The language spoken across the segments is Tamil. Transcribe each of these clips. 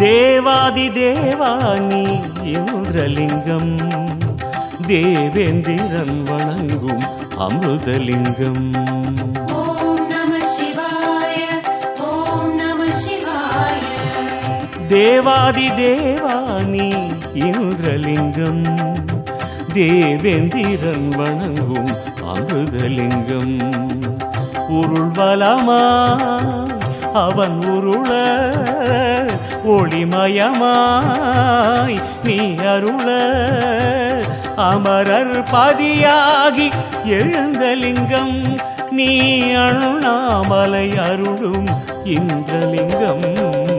தேவாதி தேவானி இந்திரலிங்கம் தேவேந்திரன் வணங்கும் அமிர்தலிங்கம் தேவாதி தேவானி இந்திரலிங்கம் தேவேந்திரன் வணங்கும் அமிர்தலிங்கம் பொருள் வளமா அவன் உருள ஒளிமயமாய் நீ அருள. அமரர் பதியாகி எழுந்தலிங்கம் நீ அருணாமலை அருளும் இந்திரலிங்கம்.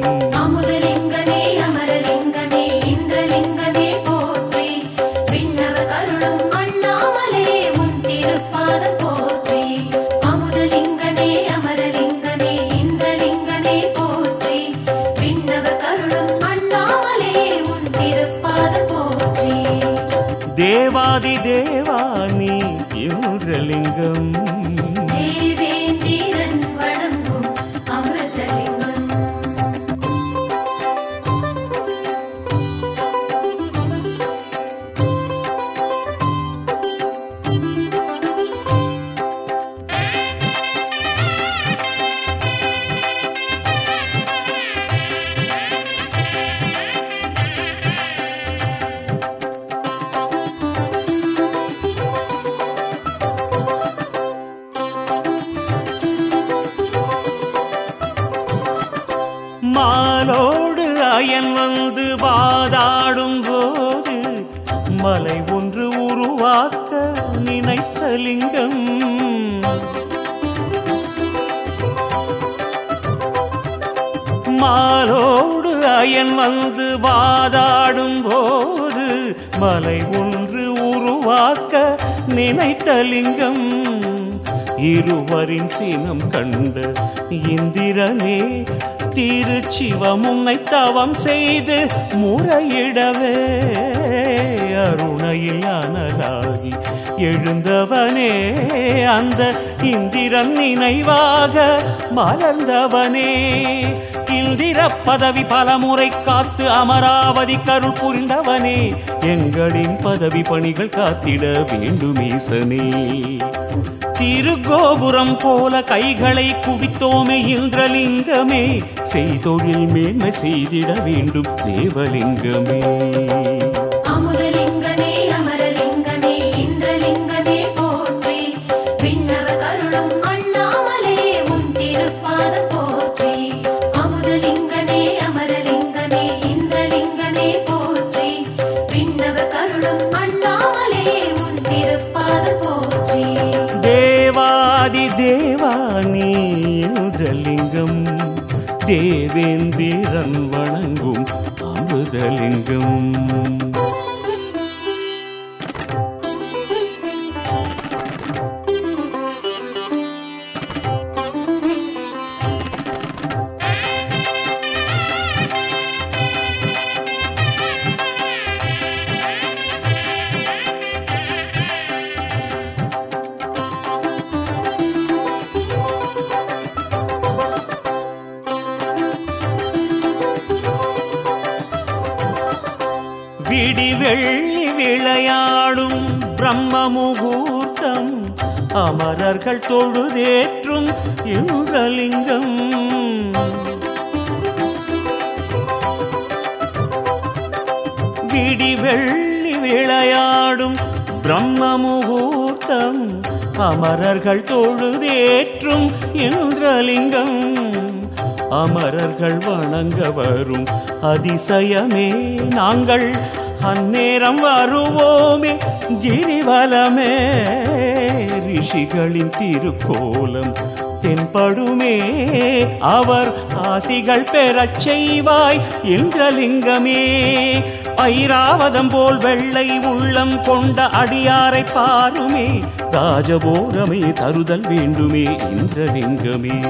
தேவாதி தேவா நீ தேவேந்திரன் மாலோடு அயன் வந்து வாதாடும் போது மலை ஒன்று உருவாக்க நினைத்த லிங்கம். மாலோடு அயன் வந்து வாதாடும் போது மலை ஒன்று உருவாக்க நினைத்த லிங்கம். இருவரின் சினம் கண்ட இந்திரனே திருச்சிவம் உன்னை தவம் செய்து முறையிடவே. அருணையில் அனலாகி எழுந்தவனே அந்த இந்திரன் நினைவாக மலர்ந்தவனே. இந்திர பதவி பலமுறை காத்து அமராவதி கருள் புரிந்தவனே எங்களின் பதவி பணிகள் காத்திட வேண்டும் ஈசனே திருக்கோபுரம் போல கைகளை குவித்தோமே இந்திரலிங்கமே செய்தொழில் மேன்மை செய்திட வேண்டும் தேவலிங்கமே. தேவேந்திரன் வணங்கும் அமுதலிங்கம். வெள்ளி விளையாடும் பிரம்ம முகூர்த்தம் அமரர்கள் தொழுதேற்றும் இந்திரலிங்கம். விடி வெள்ளி விளையாடும் பிரம்ம முகூர்த்தம் அமரர்கள் தொழுதேற்றும் இந்திரலிங்கம். அமரர்கள் வணங்க வரும் அதிசயமே நாங்கள் அந்நேரம் வருவோமே கிரிவலமே. ரிஷிகளின் திருக்கோலம் தென்படுமே. அவர் ஆசிகள் பெறச் செய்வாய் இந்திரலிங்கமே. ஐராவதம் போல் வெள்ளை உள்ளம் கொண்ட அடியாரை பாருமே. ராஜபோகமே தருதல் வேண்டுமே இந்திரலிங்கமே.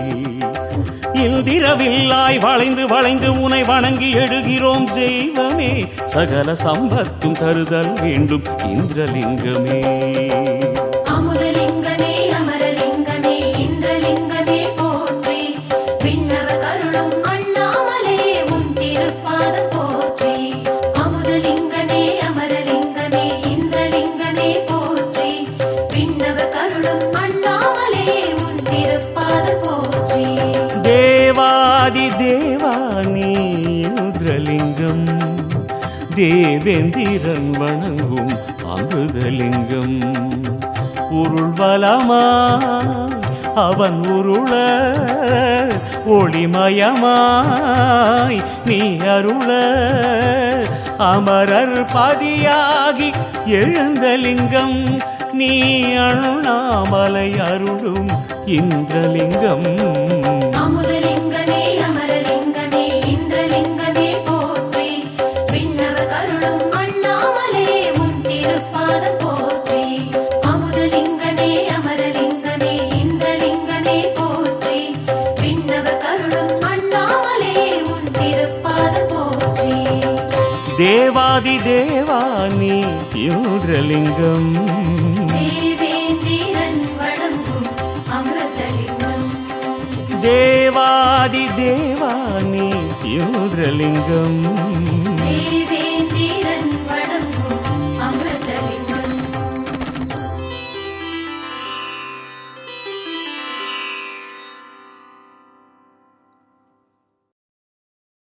இந்திரவில்லாய் வளைந்து வளைந்து உனை வணங்கி எழுகிறோம் தெய்வமே. சகல சம்பத்தும் தருதல் வேண்டும் இந்திரலிங்கமே. அமுதலிங்கமே அமரலிங்கமே இந்திரலிங்கமே போற்றி. விண்ணவர் கருளும் அண்ணாமலே உன் திருப்பாதம் போற்றி. தேவாதி தேவானி இந்திரலிங்கம் தேவேந்திரன் வணங்கும் அமிர்தலிங்கம் உருள்வலமா அவன் உருள ஒளிமயமாய் நீ அருள. அமரர் பதியாகி எழுந்தலிங்கம் நீ அருணாமலை அருளும் இந்திரலிங்கம். தேவாதி தேவானி இந்திரலிங்கம் தேவேந்திரன் வணங்கும் அமிர்தலிங்கம். தேவாதி தேவானி இந்திரலிங்கம்